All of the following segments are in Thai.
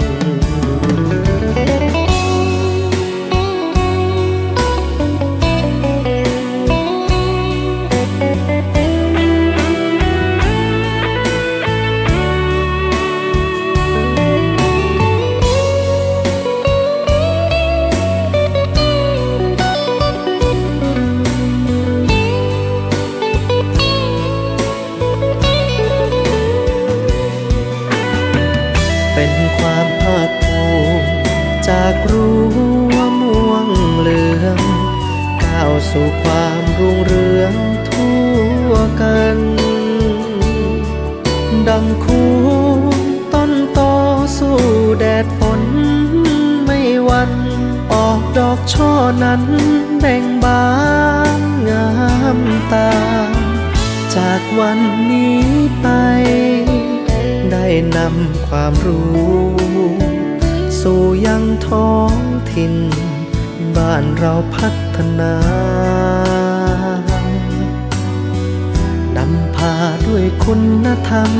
น สู่ความรุ่งเรืองทั่วกัน ดังคูต้นโตสู้แดดฝนไม่วัน ออกดอกช่อนั้นแบ่งบานงามตา จากวันนี้ไป ได้นำความรู้ สู่ยังท้องถิ่น บ้านเราพัฒ นา นำพาด้วยคุณธรรม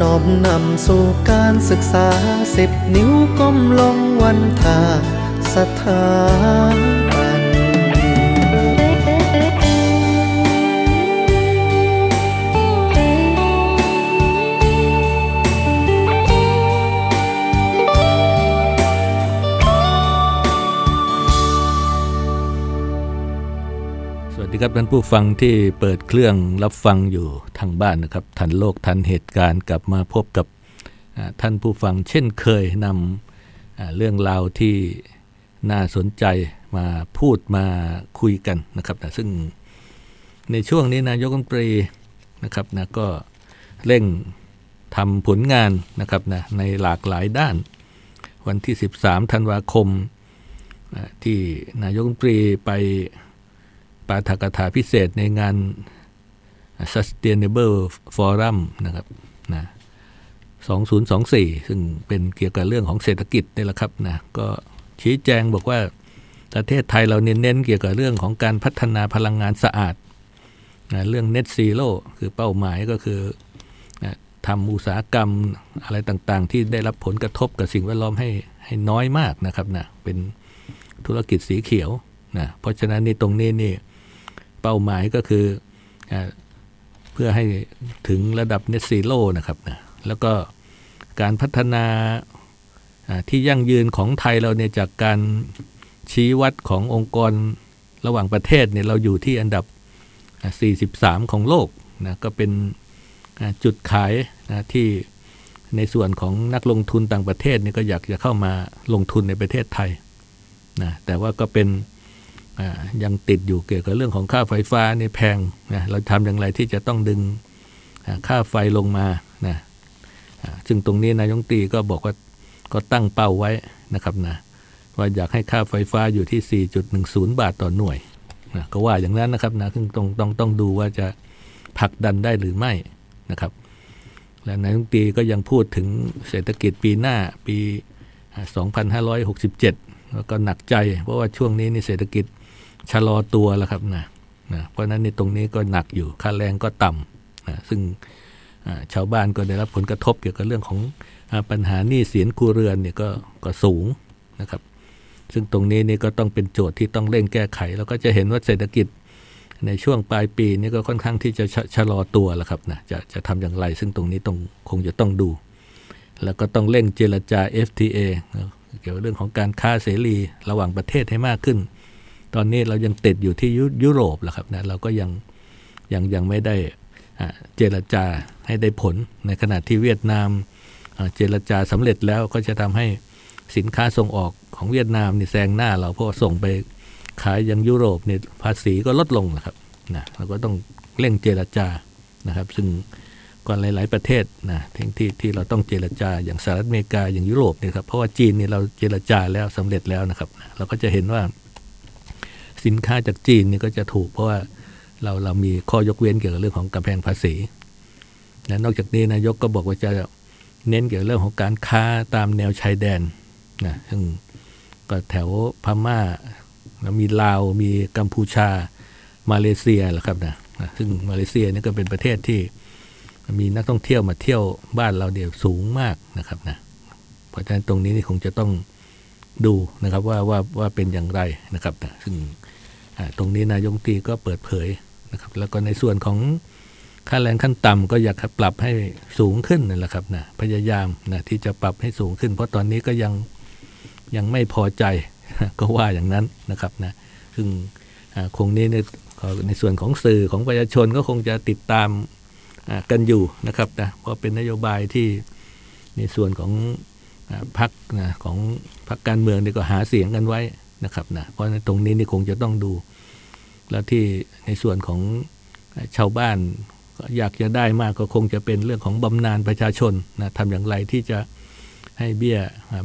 น้อมนำสู่การศึกษาสิบนิ้วก้มลงวันทาสถาบั นสวัสดีครับท่านผู้ฟังที่เปิดเครื่องรับฟังอยู่ทางบ้านนะครับ ทันโลกทันเหตุการณ์กลับมาพบกับท่านผู้ฟังเช่นเคยนำเรื่องราวที่น่าสนใจมาพูดมาคุยกันนะครับนะซึ่งในช่วงนี้นายกรัฐมนตรีนะครับนะก็เร่งทำผลงานนะครับนะในหลากหลายด้าน วันที่ 13 ธันวาคมที่นายกรัฐมนตรีไป ปาฐกถาพิเศษในงาน Sustainable Forum นะครับนะ2024 ซึ่งเป็นเกี่ยวกับเรื่องของเศรษฐกิจนี่แหละครับนะก็ชี้แจงบอกว่าประเทศไทยเราเน้นเกี่ยวกับเรื่องของการพัฒนาพลังงานสะอาดนะเรื่อง Net Zero คือเป้าหมายก็คือนะทำอุตสาหกรรมอะไรต่างๆ ที่ได้รับผลกระทบกับสิ่งแวดล้อมให้ให้น้อยมากนะครับนะเป็นธุรกิจสีเขียวนะเพราะฉะนั้นนี่ตรงนี้นี่ เป้าหมายก็คืออเพื่อให้ถึงระดับ net zero นะครับนะแล้วก็การพัฒนาที่ยั่งยืนของไทยเราเนี่ยจากการชี้วัดขององค์กรระหว่างประเทศเนี่ยเราอยู่ที่อันดับ 43 ของโลกนะก็เป็นจุดขายนะที่ในส่วนของนักลงทุนต่างประเทศเนี่ยก็อยากจะเข้ามาลงทุนในประเทศไทยนะแต่ว่าก็เป็น ยังติดอยู่เกี่ยวกับเรื่องของค่าไฟฟ้านี่แพงนะเราทำอย่างไรที่จะต้องดึงค่าไฟลงมานะซึ่งตรงนี้นายงตีก็บอกว่าก็ตั้งเป้าไว้นะครับนะว่าอยากให้ค่าไฟฟ้าอยู่ที่ 4.10 บาทต่อหน่วยนะก็ว่าอย่างนั้นนะครับนะซึ่งต้องต้องต้องดูว่าจะผลักดันได้หรือไม่นะครับ และนายงตีก็ยังพูดถึงเศรษฐกิจปีหน้าปี 2567 แล้วก็หนักใจเพราะว่าช่วงนี้นี่เศรษฐกิจ ชะลอตัวแล้วครับนะนะเพราะนั้นในตรงนี้ก็หนักอยู่ค่าแรงก็ต่ำนะซึ่งชาวบ้านก็ได้รับผลกระทบเกี่ยวกับเรื่องของปัญหาหนี้สินครัวเรือนเนี่ยก็ก็สูงนะครับ ซึ่งตรงนี้นี่ก็ต้องเป็นโจทย์ที่ต้องเร่งแก้ไข แล้วก็จะเห็นว่าเศรษฐกิจในช่วงปลายปีนี้ก็ค่อนข้างที่จะชะชะลอตัวแล้วครับนะจะจะทำอย่างไร ซึ่งตรงนี้ต้องคงจะต้องดู แล้วก็ต้องเร่งเจรจา FTA เกี่ยวกับเรื่องของการค้าเสรีระหว่างประเทศให้มากขึ้น ตอนนี้เรายังติดอยู่ที่ยุโรปแหละครับนะเราก็ยังยังยังไม่ได้เจรจาให้ได้ผล ในขณะที่เวียดนามเจรจาสำเร็จแล้วก็จะทำให้สินค้าส่งออกของเวียดนามนี่แซงหน้าเราเพราะส่งไปขายยังยุโรปเนี่ยภาษีก็ลดลงนะครับนะเราก็ต้องเร่งเจรจานะครับ ซึ่งก่อนหลาย ๆ ประเทศนะที่ที่ที่เราต้องเจรจาอย่างสหรัฐอเมริกาอย่างยุโรปเนี่ยครับเพราะว่าจีนเนี่ยเราเจรจาแล้วสำเร็จแล้วนะครับ เราก็จะเห็นว่า สินค้าจากจีนนี่ก็จะถูกเพราะว่าเราเรามีข้อยกเว้นเกี่ยวกับเรื่องของกำแพงภาษีและนอกจากนี้นายกก็บอกว่าจะเน้นเกี่ยวกับเรื่องของการค้าตามแนวชายแดนนะซึ่งก็แถวพมา่ามีลาวมีกัมพูชามาเลเซียแหละครับนะซึ่งมาเลเซียนี่ก็เป็นประเทศที่มีนักท่องเที่ยวมาเที่ยวบ้านเราเดียวสูงมากนะครับนะเพราะฉะนั้นตรงนี้นี่คงจะต้องดูนะครับว่าว่าว่าเป็นอย่างไรนะครับนะซึ่ง ตรงนี้นายงตีก็เปิดเผยนะครับ แล้วก็ในส่วนของค่าแรงขั้นต่ำก็อยากปรับให้สูงขึ้นนั่นแหละครับนะพยายามนะที่จะปรับให้สูงขึ้น เพราะตอนนี้ก็ยังยังไม่พอใจก็ว่าอย่างนั้นนะครับนะซึ่งคงนี้ในในส่วนของสื่อของประชาชนก็คงจะติดตามกันอยู่นะครับนะเพราะเป็นนโยบายที่ในส่วนของพรรคนะของพรรคการเมืองนี่ก็หาเสียงกันไว้ นะครับนะเพราะตรงนี้นี่คงจะต้องดู แล้วที่ในส่วนของชาวบ้านอยากจะได้มากก็คงจะเป็นเรื่องของบำนาญประชาชนนะทำอย่างไรที่จะให้เบี้ย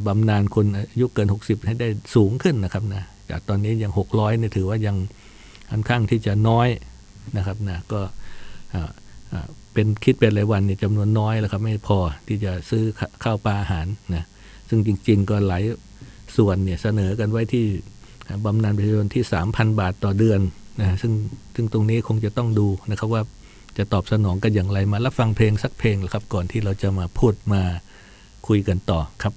บำนาญคนอายุเกิน 60 ให้ได้สูงขึ้นนะครับนะจากตอนนี้ยัง 600เนี่ยถือว่ายังค่อนข้างที่จะน้อยนะครับนะก็เป็นคิดเป็นรายวันเนี่ยจำนวนน้อยแล้วครับไม่พอที่จะซื้อข้าวปลาอาหารนะซึ่งจริง ๆ ก็หลาย ส่วนเนี่ยเสนอกันไว้ที่บำนาญประชาชนที่ 3,000 บาทต่อเดือนนะซึ่งซึ่งตรงนี้คงจะต้องดูนะครับว่าจะตอบสนองกันอย่างไรมารับฟังเพลงสักเพลงครับก่อนที่เราจะมาพูดมาคุยกันต่อครับ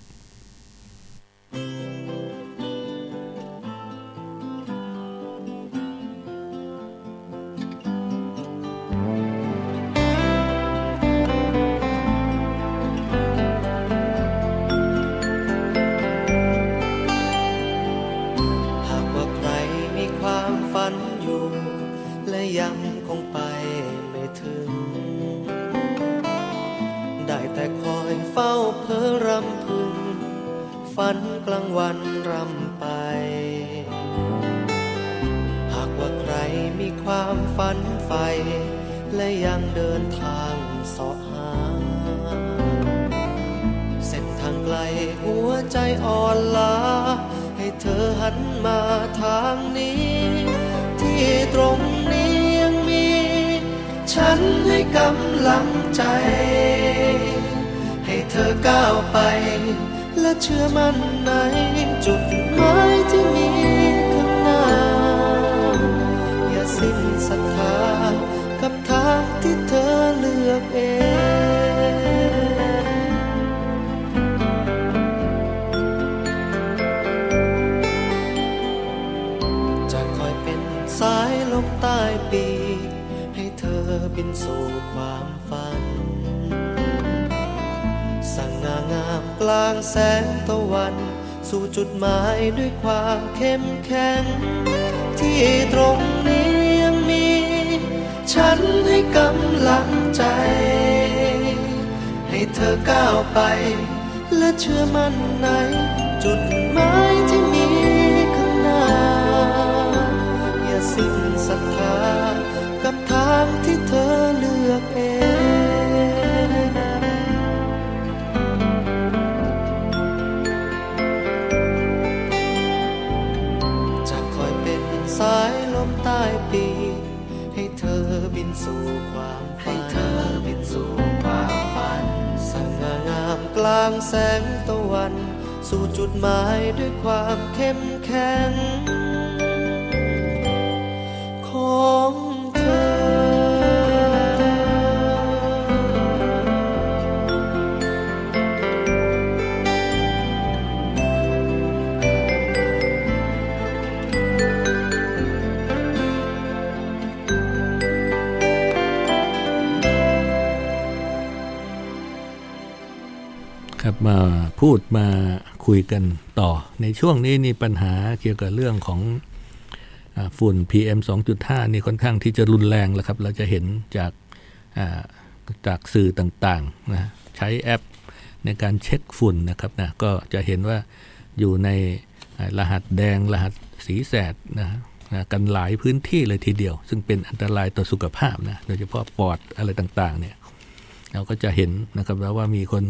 ยังคงไปไม่ถึง ได้แต่คอยเฝ้าเพ้อรำพึง ฝันกลางวันรำไป หากว่าใครมีความฝันใฝ่และยังเดินทางสอหา เส้นทางไกลหัวใจอ่อนล้า ให้เธอหันมาทางนี้ ที่ตรง ฉันให้กำลังใจ ให้เธอก้าวไป และเชื่อมั่นในจุดหมายที่มีข้างหน้า อย่าสิ้นศรัทธากับทางที่เธอเลือกเองางแสงตะวัน สู่จุดหมายด้วยความเข้มแข็ง ที่ตรงนี้ยังมี ฉันให้กำลังใจ ให้เธอก้าวไป และเชื่อมั่นในจุดหมายที่มีข้างหน้า อย่าสิ้นศรัทธากับทางที่เธอเลือกเองามกลางแสงตะวัน สู่จุดหมายด้วยความเข้มแข็ง มาพูดมาคุยกันต่อ ในช่วงนี้นี่ปัญหาเกี่ยวกับเรื่องของอฝุ่น PM 2.5 นี่ค่อนข้างที่จะรุนแรงแล้วครับ เราจะเห็นจากาจากสื่อต่างๆนะใช้แอปในการเช็คฝุ่นนะครับนะก็จะเห็นว่าอยู่ในรหัสแดงรหัสสีแสดนะนะกันหลายพื้นที่เลยทีเดียว ซึ่งเป็นอันตรายต่อสุขภาพนะโดยเฉพาะปอดอะไรต่างๆเนี่ยเราก็จะเห็นนะครับแล้วว่ามีคน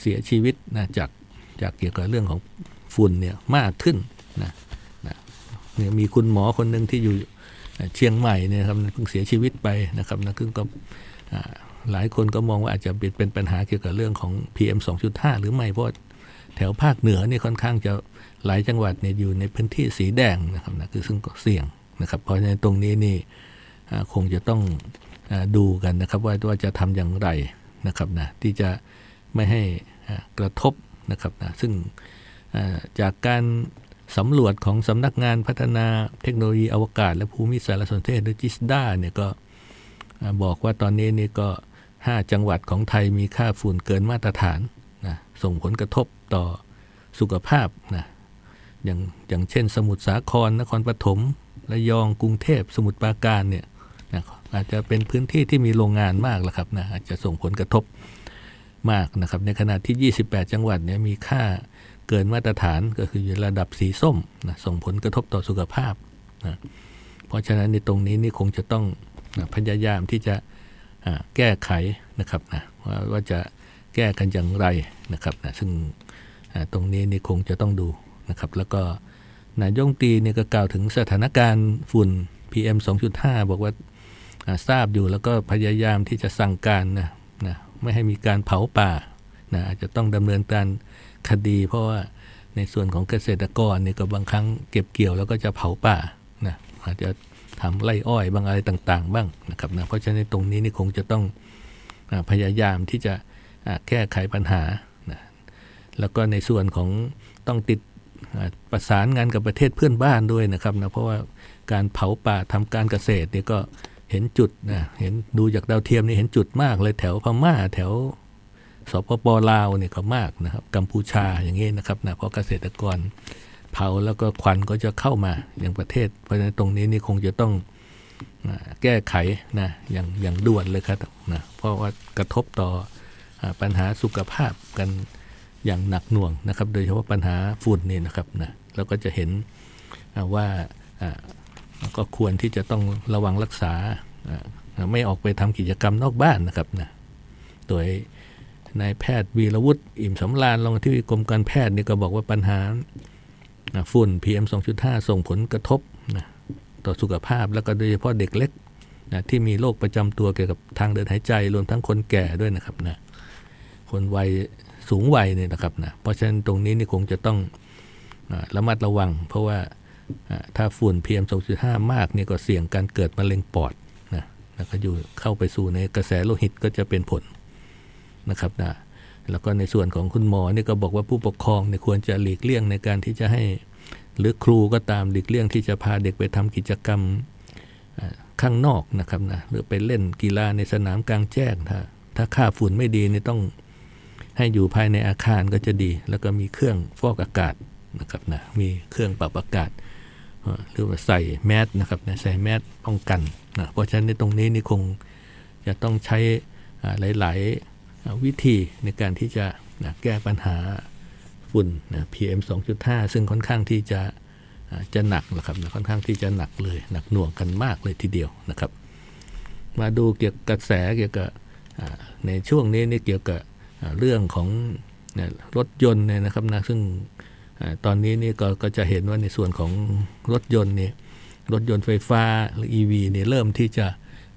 เสียชีวิตนะจากจากเกี่ยวกับเรื่องของฝุ่นเนี่ยมากขึ้นนะนะเนี่ยมีคุณหมอคนหนึ่งที่อยู่เชียงใหม่เนี่ยครับเพิ่งเสียชีวิตไปนะครับนะซึ่งก็หลายคนก็มองว่าอาจจะเป็นเป็นปัญหาเกี่ยวกับเรื่องของ PM 2.5 หรือไม่เพราะแถวภาคเหนือนี่ค่อนข้างจะหลายจังหวัดเนี่ยอยู่ในพื้นที่สีแดงนะครับนะคือซึ่งก็เสี่ยงนะครับ เพราะฉะนั้นตรงนี้นี่คงจะต้องดูกันนะครับว่าว่าจะทำอย่างไรนะครับนะที่จะ ไม่ให้กระทบนะครับนะซึ่งจากการสำรวจของสำนักงานพัฒนาเทคโนโลยีอวกาศ และภูมิสารสนเทศหรือจิสดาเนี่ยก็บอกว่าตอนนี้นี่ก็ 5 จังหวัดของไทยมีค่าฝุ่นเกินมาตรฐานนะส่งผลกระทบต่อสุขภาพนะอย่างอย่างเช่น สมุทรสาครนครปฐมระยองกรุงเทพสมุทรปราการเนี่ยนะอาจจะเป็นพื้นที่ที่มีโรงงานมากแล้วครับนะอาจจะส่งผลกระทบ มากนะครับ ในขณะที่ 28 จังหวัดเนี่ยมีค่าเกินมาตรฐานก็คืออยู่ระดับสีส้มนะส่งผลกระทบต่อสุขภาพนะเพราะฉะนั้นในตรงนี้นี่คงจะต้องนะพยายามที่จะแก้ไขนะครับนะว่าว่าจะแก้กันอย่างไรนะครับนะซึ่งตรงนี้นี่คงจะต้องดูนะครับ แล้วก็นายกรัฐมนตรีเนี่ยก็กล่าวถึงสถานการณ์ฝุ่น PM 2.5 บอกว่าทราบอยู่แล้วก็พยายามที่จะสั่งการนะ ไม่ให้มีการเผาป่านะอาจจะต้องดำเนินการคดี เพราะว่าในส่วนของเกษตรกรเนี่ยก็บางครั้งเก็บเกี่ยวแล้วก็จะเผาป่านะอาจจะทำไร่อ้อยบางอะไรต่างๆ บ้างนะครับนะเพราะฉะนั้นตรงนี้นี่คงจะต้องอพยายามที่จะแก้ไขปัญหานะแล้วก็ในส่วนของต้องติดประสานงานกับประเทศเพื่อนบ้านด้วยนะครับนะเพราะว่าการเผาป่าทำการเกษตรเนี่ยก็ เห็นจุดนะเห็นดูจากดาวเทียมนี่เห็นจุดมากเลยแถวพม่าแถวสปปลาวเนี่ยก็มากนะครับ กัมพูชาอย่างนี้นะครับนะเพราะเกษตรกรเผาแล้วก็ควันก็จะเข้ามาอย่างประเทศ เพราะฉะนั้นตรงนี้นี่คงจะต้องแก้ไขนะอย่างอย่างด่วนเลยครับนะเพราะว่ากระทบต่อปัญหาสุขภาพกันอย่างหนักหน่วงนะครับ โดยเฉพาะปัญหาฝุ่นนี่นะครับนะแล้วก็จะเห็นว่า ก็ควรที่จะต้องระวังรักษา ไม่ออกไปทำกิจกรรมนอกบ้านนะครับนะโดยนายแพทย์วีรวุฒิอิ่มสำราญรองอธิบดีกรมการแพทย์นี่ก็บอกว่าปัญหาฝุ่น PM 2.5 ส่งผลกระทบนะต่อสุขภาพแล้วก็โดยเฉพาะเด็กเล็กนะที่มีโรคประจำตัวเกี่ยวกับทางเดินหายใจ รวมทั้งคนแก่ด้วยนะครับนะคนวัยสูงวัยเนี่ยนะครับนะเพราะฉะนั้นตรงนี้นี่คงจะต้องระมัดระวัง เพราะว่า ถ้าฝุ่น PM 2.5 มากเนี่ยก็เสี่ยงการเกิดมะเร็งปอดนะแล้วก็อยู่เข้าไปสู่ในกระแสโลหิตก็จะเป็นผลนะครับนะแล้วก็ในส่วนของคุณหมอนี่ก็บอกว่าผู้ปกครองเนี่ยควรจะหลีกเลี่ยงในการที่จะให้ หรือครูก็ตามหลีกเลี่ยงที่จะพาเด็กไปทำกิจกรรมข้างนอกนะครับนะหรือไปเล่นกีฬาในสนามกลางแจ้งถ้าถ้าค่าฝุ่นไม่ดีนี่ต้องให้อยู่ภายในอาคารก็จะดี แล้วก็มีเครื่องฟอกอากาศนะครับนะมีเครื่องปรับอากาศ หรือว่าใส่แมสนะครับใส่แมสป้องกันนะเพราะฉะนั้นในตรงนี้นี่คงจะต้องใช้หลาย ๆ วิธีในการที่จะนะแก้ปัญหาฝุ่นนะ PM 2.5 ซึ่งค่อนข้างที่จะจะหนักนะครับนะค่อนข้างที่จะหนักเลยหนักหน่วงกันมากเลยทีเดียวนะครับ มาดูเกี่ยวกับกระแสเกี่ยวกับในช่วงนี้นี่เกี่ยวกับเรื่องของรถยนต์เนี่ยนะครับนะซึ่ง ตอนนี้นี่กก็จะเห็นว่าในส่วนของรถยนต์นี่รถยนต์ไฟฟ้าหรือ EV เนี่ยเริ่มที่จะ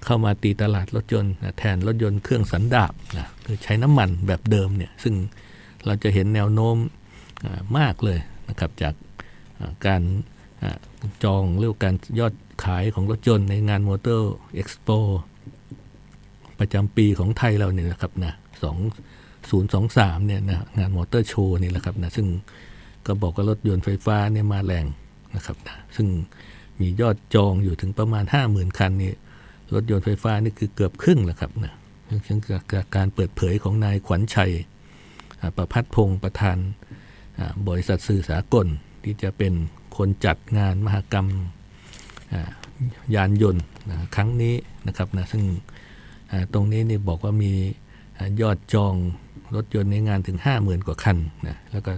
เข้ามาตีตลาดรถยนต์แทนรถยนต์เครื่องสันดาปนะคือใช้น้ำมันแบบเดิมเนี่ยซึ่งเราจะเห็นแนวโน้มมากเลยนะครับจากการจองเรื่องการยอดขายของรถยนต์ในงานมอเตอร์เอ็กซ์โปประจำปีของไทยเราเนี่ยนะครับนะสองศูนย์สองสามเนี่ยนะงานมอเตอร์โชว์นี่แหละครับนะซึ่ง ก็บอกว่ารถยนต์ไฟฟ้าเนี่ยมาแรงนะครับนะซึ่งมียอดจองอยู่ถึงประมาณ 50,000 คันนี่รถยนต์ไฟฟ้านี่คือเกือบครึ่งแหล้วครับนะซึ่งจากการเปิดเผยของนายขวัญชัย ประพัฒพงศ์ประธานบริษัทสื่อสากลที่จะเป็นคนจัดงานมหกรรมยานยนต์ครั้งนี้นะครับนะซึ่งตรงนี้นี่บอกว่ามียอดจองรถยนต์ในงานถึง 50,000 กว่าคันนะแล้วก็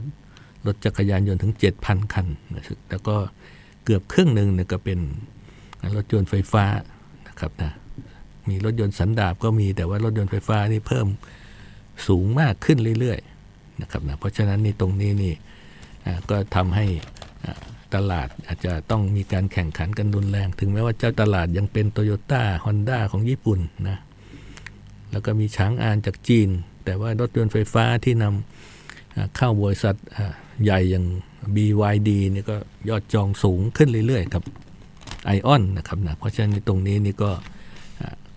รถจักรยานยนต์ถึง 7,000 คันนะแล้วก็เกือบครึ่งหนึ่งเนี่ยก็เป็นรถยนต์ไฟฟ้านะครับนะมีรถยนต์สันดาบก็มีแต่ว่ารถยนต์ไฟฟ้านี่เพิ่มสูงมากขึ้นเรื่อยๆนะครับนะเพราะฉะนั้นนี่ตรงนี้นี่ก็ทำให้ตลาดอาจจะต้องมีการแข่งขันกันรุนแรง ถึงแม้ว่าเจ้าตลาดยังเป็นโตโยต้าฮอนด้าของญี่ปุ่นนะแล้วก็มีช้างอานจากจีน แต่ว่ารถยนต์ไฟฟ้าที่นำ เข้าบริษัทใหญ่อย่าง BYD นี่ก็ยอดจองสูงขึ้นเรื่อยๆครับไอออนนะครับนะเพราะฉะนั้นตรงนี้นี่ก็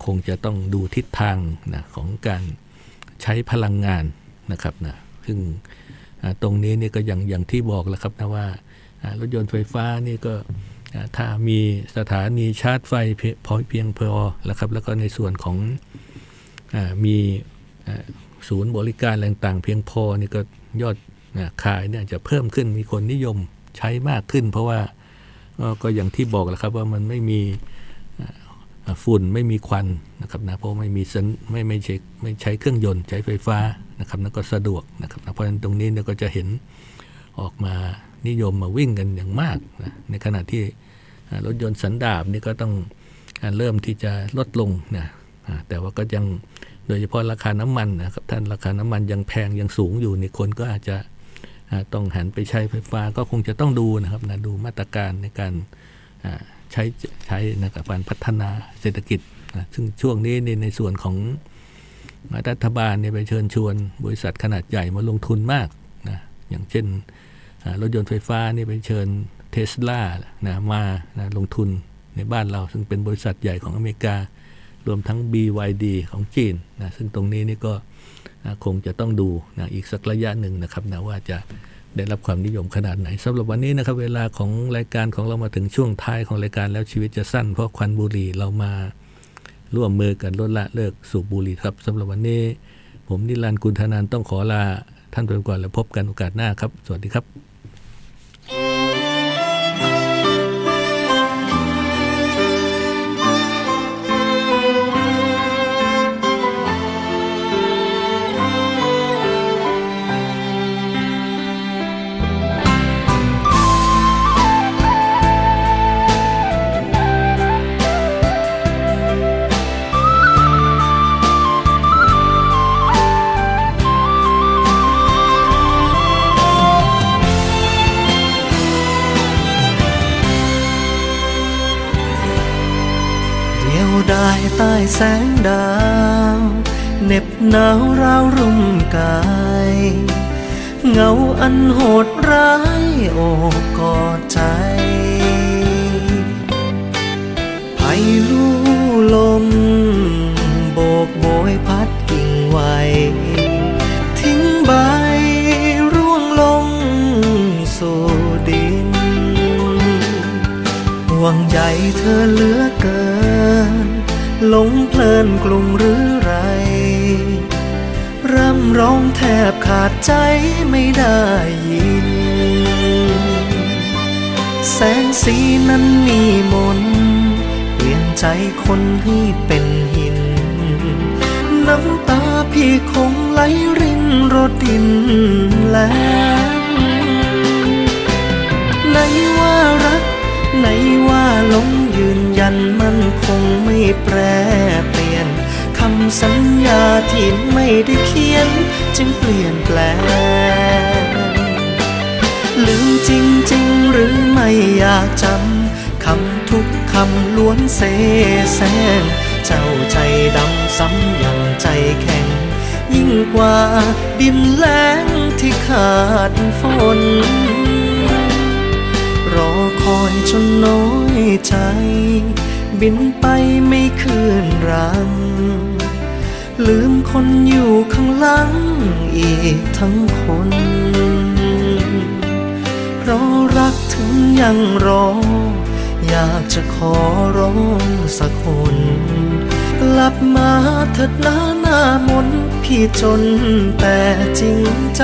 คงจะต้องดูทิศทางนะของการใช้พลังงานนะครับนะซึ่งตรงนี้นี่ก็อย่างอย่างที่บอกแล้วครับนะว่ารถยนต์ไฟฟ้านี่ก็ถ้ามีสถานีชาร์จไฟพอเพียงพอแล้วครับแล้วก็ในส่วนของอมีศูนย์บริการต่างๆ เพียงพอนี่ก็ ยอดขายเนี่ยจะเพิ่มขึ้นมีคนนิยมใช้มากขึ้น เพราะว่าก็อย่างที่บอกแล้วครับว่ามันไม่มีฝุ่นไม่มีควันนะครับนะเพราะไม่มีไม่ไม่ใช้ไม่ใช้เครื่องยนต์ใช้ไฟฟ้านะครับนั่นก็สะดวกนะครับเพราะฉะนั้นตรงนี้เนี่ยก็จะเห็นออกมานิยมมาวิ่งกันอย่างมากนะในขณะที่รถยนต์สันดาบนี่ก็ต้องเริ่มที่จะลดลงนะแต่ว่าก็ยัง ดยเฉพาะราคาน้ำมันนะครับท่านราคาน้ำมันยังแพงยังสูงอยู่นี่คนก็อาจจะต้องหันไปใช้ไฟฟ้าก็คงจะต้องดูนะครับนะดูมาตรการในการใช้ใช้นะครับการพัฒนาเศรษฐกิจนะซึ่งช่วงนี้ในส่วนของรัฐบาลเนี่ยไปเชิญชวน บริษัทขนาดใหญ่มาลงทุนมากนะอย่างเช่นรถยนต์ไฟฟ้านี่ไปเชิญเทสลานะมานะลงทุนในบ้านเราซึ่งเป็นบริษัทใหญ่ของอเมริกา รวมทั้ง BYD ของจีนนะซึ่งตรงนี้นี่ก็นะคงจะต้องดูนะอีกสักระยะหนึ่งนะครับนะว่าจะได้รับความนิยมขนาดไหนสำหรับวันนี้นะครับ เวลาของรายการของเรามาถึงช่วงท้ายของรายการแล้วชีวิตจะสั้นเพราะควันบุหรี่เรามาร่วมมือกันลดละเลิกสูบบุหรี่ครับสำหรับวันนี้ ผมนิรันดร์กุลธนานต้องขอลาท่านไปก่อนแล้วพบกันโอกาสหน้าครับ สวัสดีครับ แสงดาวเน็บหนาวราวรุ่มกาย เงาอันโหดร้ายโอบกอดใจไผ่ลู่ลม โบกโบยพัดกิ่งไหวทิ้งใบร่วงลงสู่ดินห่วงใยเธอเลือก ลงเพลินกลุ่มหรือไร ร่ำร้องแทบขาดใจไม่ได้ยิน แสงสีนั้นมีมนเปลี่ยนใจคนให้เป็นหิน น้ำตาพี่คงไหลรินรดดินแล้วไหนว่ารักไหนว่าหลงยืนยันมันคงไม่แปรปำสัญญาที่ไม่ได้เขียน จึงเปลี่ยนแปลง ลืมจริงๆหรือไม่อยากจำ คำทุกคำล้วนเสแสร้งเจ้าใจดำซ้ำยังใจแข็ง ยิ่งกว่าดินแล้งที่ขาดฝน รอคอยจนน้อยใจ บินไปไม่คืนรัง ลืมคนอยู่ข้างหลังอีกทั้งคน เพราะรักถึงยังรอ อยากจะขอร้องสักคน กลับมาเถิดหน้าหน้ามนพี่จนแต่จริงใจ